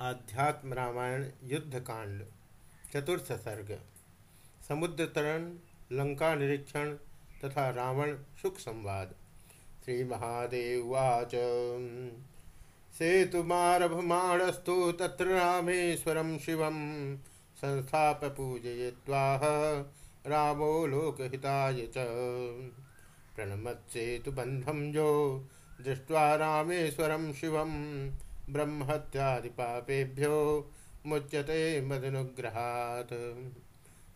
आध्यात्म रामायण युद्ध कांड, चतुर्थ सर्ग, समुद्र तरण, लंका निरीक्षण तथा रावण सुख संवाद। श्री महादेवाच सेतुमारभमाणस्तु तत्र रामेश्वरं शिवं। संस्थाप पूजयित्वाह रामो लोकहिताय च। प्रणमत्सेतुबन्धं जो दृष्ट्वा रामेश्वरं शिवं ब्रह्मत्यादिपापेभ्यो मुच्यते मदनुग्रहात।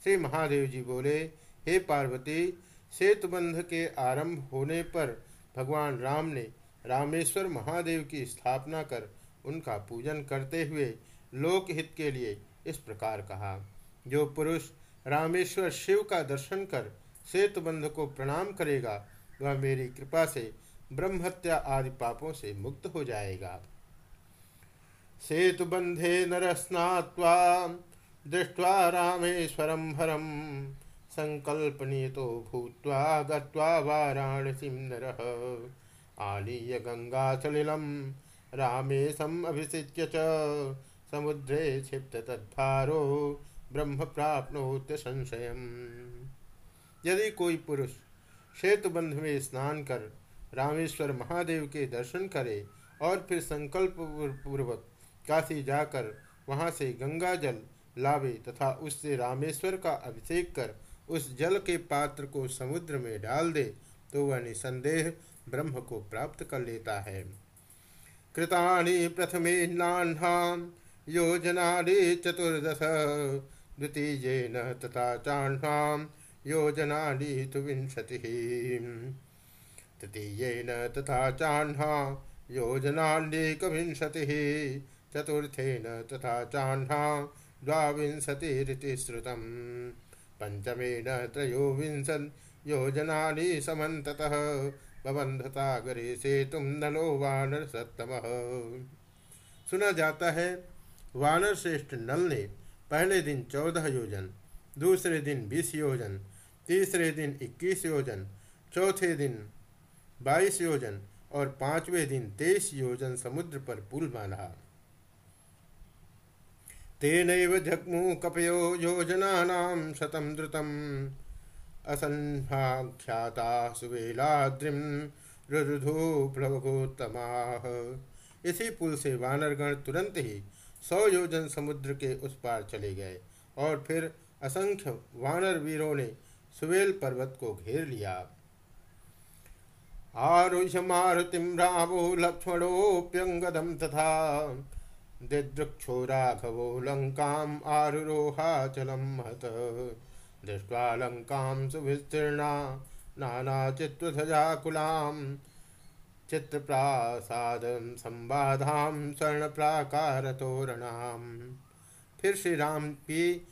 श्री महादेव जी बोले, हे पार्वती, सेतुबंध के आरंभ होने पर भगवान राम ने रामेश्वर महादेव की स्थापना कर उनका पूजन करते हुए लोकहित के लिए इस प्रकार कहा। जो पुरुष रामेश्वर शिव का दर्शन कर सेतुबंध को प्रणाम करेगा, वह मेरी कृपा से ब्रह्मत्या आदि पापों से मुक्त हो जाएगा। सेतुबन्धे नरस्नात्वा दृष्ट्वा रामेश्वरं हरं। सङ्कल्पनीतो भूत्वा गत्वा नरः। आलीय गङ्गासलिलं रामेशम् अभिषिच्य समुद्रे क्षिप्त तद्भारो ब्रह्म प्राप्नोत्य संशयम्। यदि कोई पुरुष सेतुबंध में स्नान कर रामेश्वर महादेव के दर्शन करे और फिर संकल्प पूर्वक काशी जाकर वहाँ से गंगा जल लावे तथा उससे रामेश्वर का अभिषेक कर उस जल के पात्र को समुद्र में डाल दे तो वह निसंदेह ब्रह्म को प्राप्त कर लेता है। कृतानि प्रथमे नान्हाम योजनानि चतुर्दश, द्वितीयेन तथा चाह्नाम योजनानि तु तृतीय न तथा चाह्ना, योजनान्येकविंशतिः। चतुर्थेन तथा चाह्ना श्रुतम्। पञ्चमेन त्रयोविंशन् योजनानि समन्ततः। बबन्धतागरे सेतुं नलो वानर सत्तमः सुना जाता है, वानर श्रेष्ठ नल ने पहले दिन चौदह योजन, दूसरे दिन बीस योजन, तीसरे दिन इक्कीस योजन, चौथे दिन बाईस योजन और पाँचवें दिन तेईस योजन समुद्र पर पुल बांधा। तेनैव जग्मु कपयो योजनानां शतं द्रुतम्। असन्भाख्याता सुवेलाद्रिं रुरुधुप्लवगोत्तमाः इसी पुल से वानरगण तुरंत ही सौ योजन समुद्र के उस पार चले गए और फिर असंख्य वानर वीरों ने सुवेल पर्वत को घेर लिया। आरुष मारुतिम रावो लक्ष्मणोप्यंगदम तथा दिदृक्षो राघवो लङ्काम् आरुरोहाचलं महत। दृष्ट्वा लङ्कां सुविस्तीर्णा नानाचित्तध्वजाकुलां चित्रप्रासादं संबाधां स्वर्णप्राकारतोरणाम् फिर श्री राम की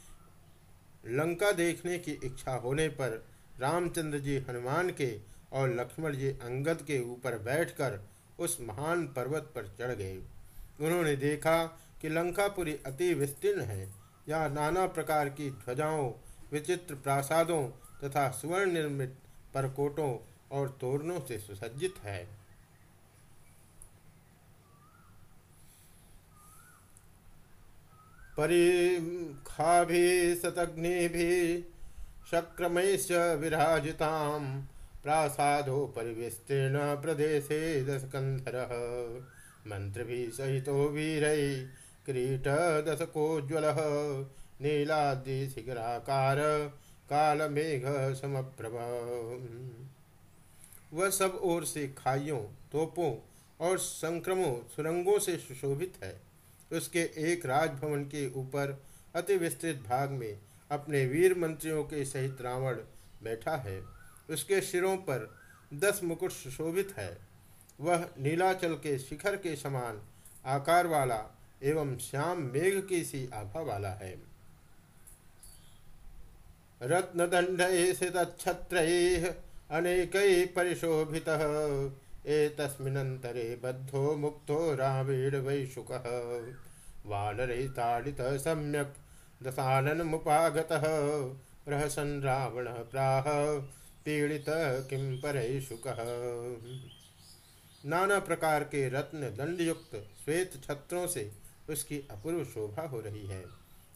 लंका देखने की इच्छा होने पर रामचंद्र जी हनुमान के और लक्ष्मण जी अंगद के ऊपर बैठकर उस महान पर्वत पर चढ़ गए। उन्होंने देखा कि लंकापुरी अति विस्तीर्ण है। यहाँ नाना प्रकार की ध्वजाओं, विचित्र प्रासादों तथा सुवर्ण निर्मित परकोटों और तोरणों से सुसज्जित है। परिखाभि प्रासादो परिविस्तीर्ण प्रदेशे दशकन्धरः। मंत्रि सहित दशकोज्वल नीलादिशिखराकार काल मेघ समप्रभ। वह सब ओर से खाइयों, तोपों और संक्रमों, सुरंगों से सुशोभित है। उसके एक राजभवन के ऊपर अति विस्तृत भाग में अपने वीर मंत्रियों के सहित रावण बैठा है। उसके सिरों पर दस मुकुट सुशोभित है। वह नीलाचल के शिखर के समान आकार वाला एवं श्याम मेघ की सी आभा वाला है। रत्नदंड स्थितछत्र अनेक परिशोभित, एतस्मिन्नन्तरे बद्धो मुक्तो रावेण वैशुक। वानर ताड़ित सम्यक दसानन मुगत रहसन रावण प्राह, पीड़ित किम शुक। नाना प्रकार के रत्न दंडयुक्त श्वेत छत्रों से उसकी अपूर्व शोभा हो रही है।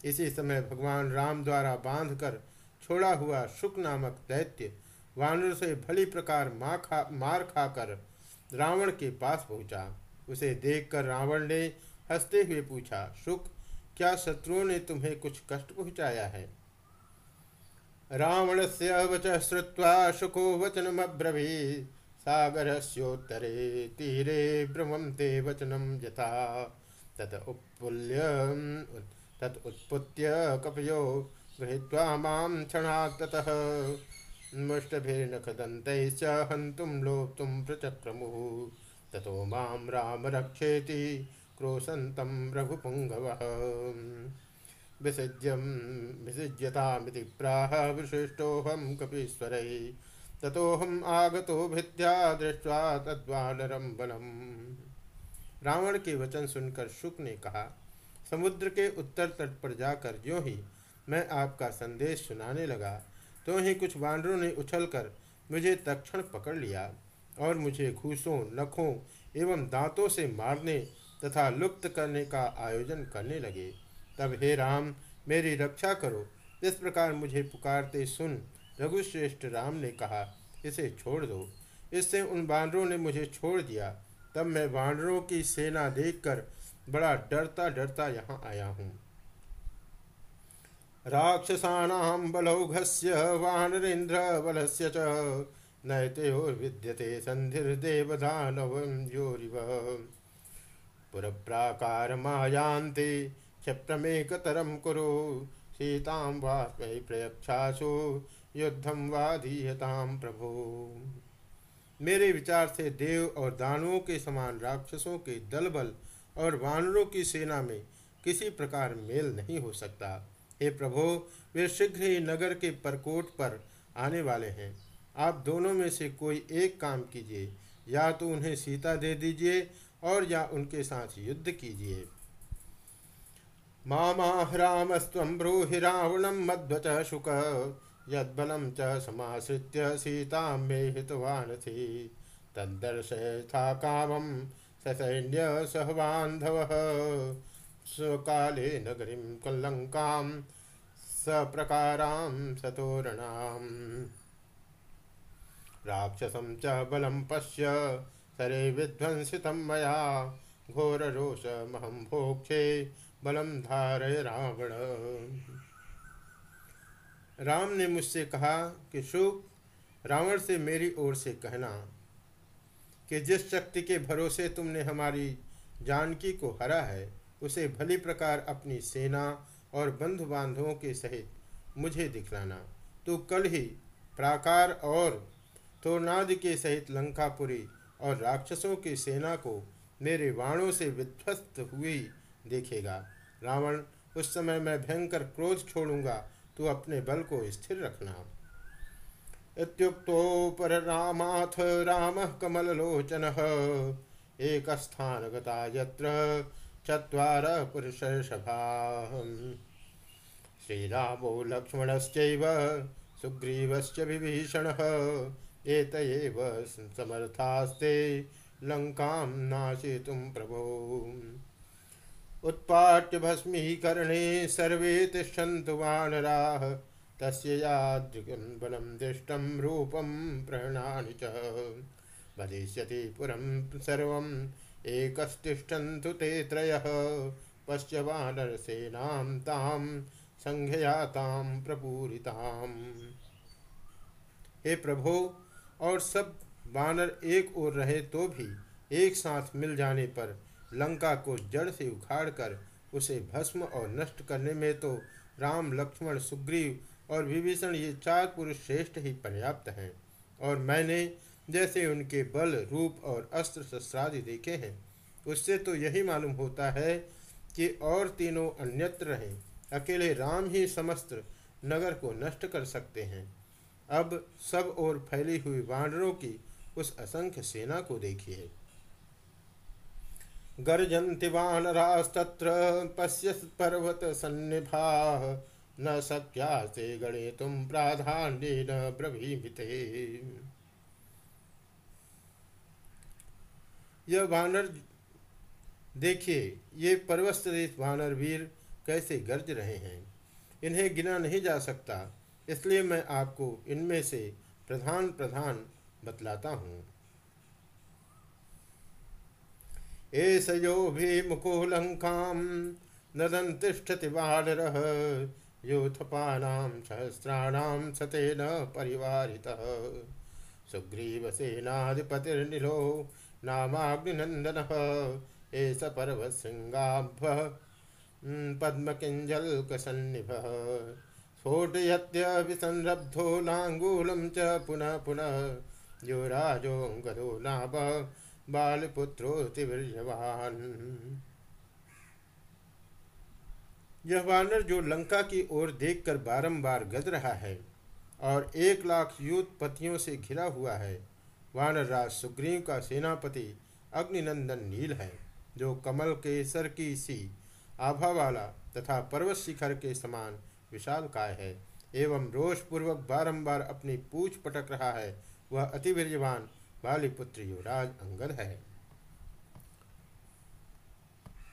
इसी समय भगवान राम द्वारा बांधकर छोड़ा हुआ शुक नामक दैत्य वानर से भली प्रकार मार खा, मार खाकर रावण के पास पहुँचा। उसे देखकर रावण ने हँसते हुए पूछा, शुक, क्या शत्रुओं ने तुम्हें कुछ कष्ट पहुँचाया है? रावण से वच श्रुवा शुको वचनमब्रवी सागरस्योत्तरे तीरे ब्रह्म ते वचनम यथा। तत उत्पुल्य तत् उत्पुत्य कपयो गृहीत्वा माँ ततः मुष्टभिर्नखदन्तैश्च हन्तुं लोप्तुं प्रचक्रमुः। ततो माँ राम रक्षेति क्रोशन्तं रघुपुङ्गवः। विसृज्यं, विसृज्यतामिति प्राह विशिष्टोऽहं कपीश्वरैः। ततोऽहम् आगतो भिद्या दृष्ट्वा तद्वानरं बलम् रावण के वचन सुनकर शुक ने कहा, समुद्र के उत्तर तट पर जाकर जो ही मैं आपका संदेश सुनाने लगा तो ही कुछ वानरों ने उछलकर मुझे तक्षण पकड़ लिया और मुझे घूसों, नखों एवं दांतों से मारने तथा लुप्त करने का आयोजन करने लगे। तब हे राम, मेरी रक्षा करो। इस प्रकार मुझे पुकारते सुन रघुश्रेष्ठ राम ने कहा, इसे छोड़ दो। इससे उन बानरों ने मुझे छोड़ दिया। तब मैं वानरों की सेना देखकर बड़ा डरता डरता यहाँ आया हूँ। राक्षसानां बलौघस्य वानरेन्द्र बलस्य च नैतयोर्विद्यते सन्धिर्देवदानवयोरिव पुरप्राकारमायान्ति क्षप्रमेकतरं कुरु। सीतां वास्मै प्रयक्षासु युद्धम वाधीयताम प्रभु। मेरे विचार से देव और दानवों के समान राक्षसों के दल बल और वानरों की सेना में किसी प्रकार मेल नहीं हो सकता। हे प्रभु, वे शीघ्र ही नगर के परकोट पर आने वाले हैं। आप दोनों में से कोई एक काम कीजिए, या तो उन्हें सीता दे दीजिए और या उनके साथ युद्ध कीजिए। मामा रामस्व ब्रूहि रावणम मध्वच शुक। यदलम च सीता मे हितवान थी तदर्श था कामम ससैन्य सहबांधव स्वकाले नगरीं कल्लङ्कां सप्रकारां सतोरणाम्। राक्षसं च बलं पश्य सरे विध्वंसितं मया। घोररोषमहं भोक्षे बलम धारय रावण। राम ने मुझसे कहा कि शुभ रावण से मेरी ओर से कहना कि जिस शक्ति के भरोसे तुमने हमारी जानकी को हरा है, उसे भली प्रकार अपनी सेना और बंधु बांधवों के सहित मुझे दिखलाना। तो कल ही प्राकार और तोरनाद के सहित लंकापुरी और राक्षसों की सेना को मेरे वाणों से विध्वस्त हुई देखेगा। रावण, उस समय मैं भयंकर क्रोध छोड़ूँगा तू अपने बल को स्थिर रखना। पर रामाथ राम कमलोचन एक स्थान गता यत्र चत्वार पुरुषर्षभा श्रीरामो लक्ष्मणश्चैव, सुग्रीवश्च विभीषणः एत एव समर्थास्ते लङ्कां नाशयितुं प्रभो। उत्पाट्य भस्मीकरणे सर्वे तिष्ठन्तु वानराः। तस्य यादृगं बलं दृष्टं रूपं प्रहणानि च। वदिष्यति पुरं सर्वं एकस्तिष्ठन्तु ते त्रयः। पश्य वानरसेनां तां संघयातां प्रपूरिताम्। हे प्रभो, और सब वानर एक ओर रहे तो भी एक साथ मिल जाने पर लंका को जड़ से उखाड़कर उसे भस्म और नष्ट करने में तो राम, लक्ष्मण, सुग्रीव और विभीषण ये चार पुरुष श्रेष्ठ ही पर्याप्त हैं। और मैंने जैसे उनके बल, रूप और अस्त्र शस्त्रादि देखे हैं, उससे तो यही मालूम होता है कि और तीनों अन्यत्र रहें अकेले राम ही समस्त नगर को नष्ट कर सकते हैं। अब सब ओर फैली हुई वानरों की उस असंख्य सेना को देखिए। गर्जन्ति वानरास्तत्र, पश्य पर्वत सन्निभा न सक्या से गणे तुम प्राधान्य न ब्रभीमिते यह वानर, देखिए, ये पर्वतश्रेष्ठ वानर वीर कैसे गर्ज रहे हैं? इन्हें गिना नहीं जा सकता, इसलिए मैं आपको इनमें से प्रधान प्रधान बतलाता हूँ। एष यो भी मुकुलङ्कां नदन् तिष्ठति बालरः योथपानां सहस्राणां सतेन परिवारितः। सुग्रीवसेनाधिपतिर्निलो नामाग्निनन्दनः, एष पर्वशृङ्गाभः पद्मकिञ्जल्कसन्निभः स्फोटयत्यभिसंरब्धो नाङ्गूलं च पुनः पुनः, यो राजोऽङ्गदो नाभ बालपुत्रोतिवीर्यवान् यह वानर जो लंका की ओर देखकर बारंबार गद रहा है और एक लाख युद्ध पतियों से घिरा हुआ है, वानर राज सुग्रीव का सेनापति अग्निनंदन नील है, जो कमल के सर की सी, आभा वाला तथा पर्वत शिखर के समान विशाल काय है, एवं रोषपूर्वक बारंबार अपनी पूछ पटक रहा है, वह अतिवीर्यवान बालीपुत्र युवराज अंगद है।